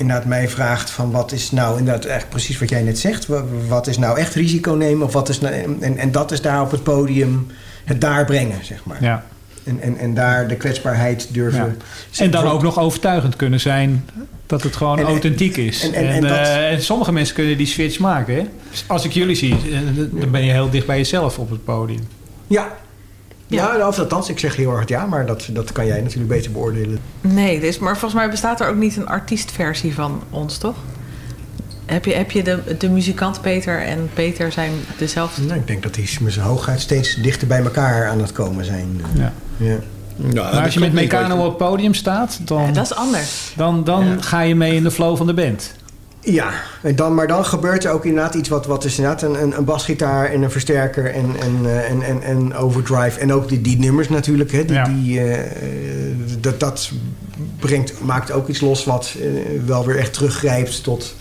inderdaad mij vraagt van wat is nou inderdaad eigenlijk precies wat jij net zegt. Wat, is nou echt risico nemen? Of wat is nou, en, en dat is daar op het podium het daar brengen, zeg maar. Ja. En, en, en daar de kwetsbaarheid durven. En dan ook nog overtuigend kunnen zijn dat het gewoon En- en- authentiek is. en- En, en- en dat- eh, en sommige mensen kunnen die switch maken. Hè? Als ik jullie zie, eh, dan ben je heel dicht bij jezelf op het podium. Ja. Ja, of althans, ik zeg heel hard ja, maar dat, dat kan jij natuurlijk beter beoordelen. Nee, dus, maar volgens mij bestaat er ook niet een artiestversie van ons, toch? Heb je, heb je de, de muzikant Peter en Peter zijn dezelfde? Nou, ik denk dat die met zijn hoogheid steeds dichter bij elkaar aan het komen zijn. Ja. ja. maar als je met Meccano op het podium staat, dan, dat is anders. dan, dan ga je mee in de flow van de band. Ja, en dan, maar dan gebeurt er ook inderdaad iets wat, wat is inderdaad een, een, een basgitaar en een versterker en, en, eh, en, en, en overdrive. En ook die, die nummers natuurlijk. Hè, die, die, uh, dat, dat brengt, maakt ook iets los wat uh, wel weer echt teruggrijpt tot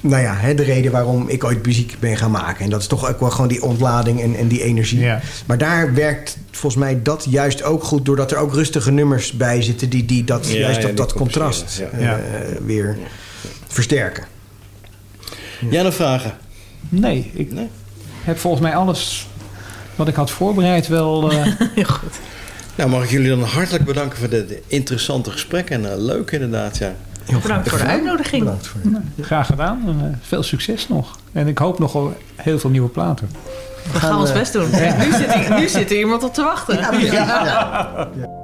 nou ja, hè, de reden waarom ik ooit muziek ben gaan maken. En dat is toch ook wel gewoon die ontlading en, en die energie. Ja. Maar daar werkt volgens mij dat juist ook goed... doordat er ook rustige nummers bij zitten... die, die dat, Ja, juist ja, dat, die dat contrast eh, ja. Versterken. Jij nog vragen? Nee, ik heb volgens mij alles wat ik had voorbereid wel... eh, Heel goed. Nou, mag ik jullie dan hartelijk bedanken voor dit interessante gesprek. En eh, leuk inderdaad, ja. Bedankt voor de uitnodiging. graag gedaan en eh, veel succes nog. En ik hoop nog wel heel veel nieuwe platen. We gaan ons best doen. Ja. Nu, zit, nu zit er iemand op te wachten. Dit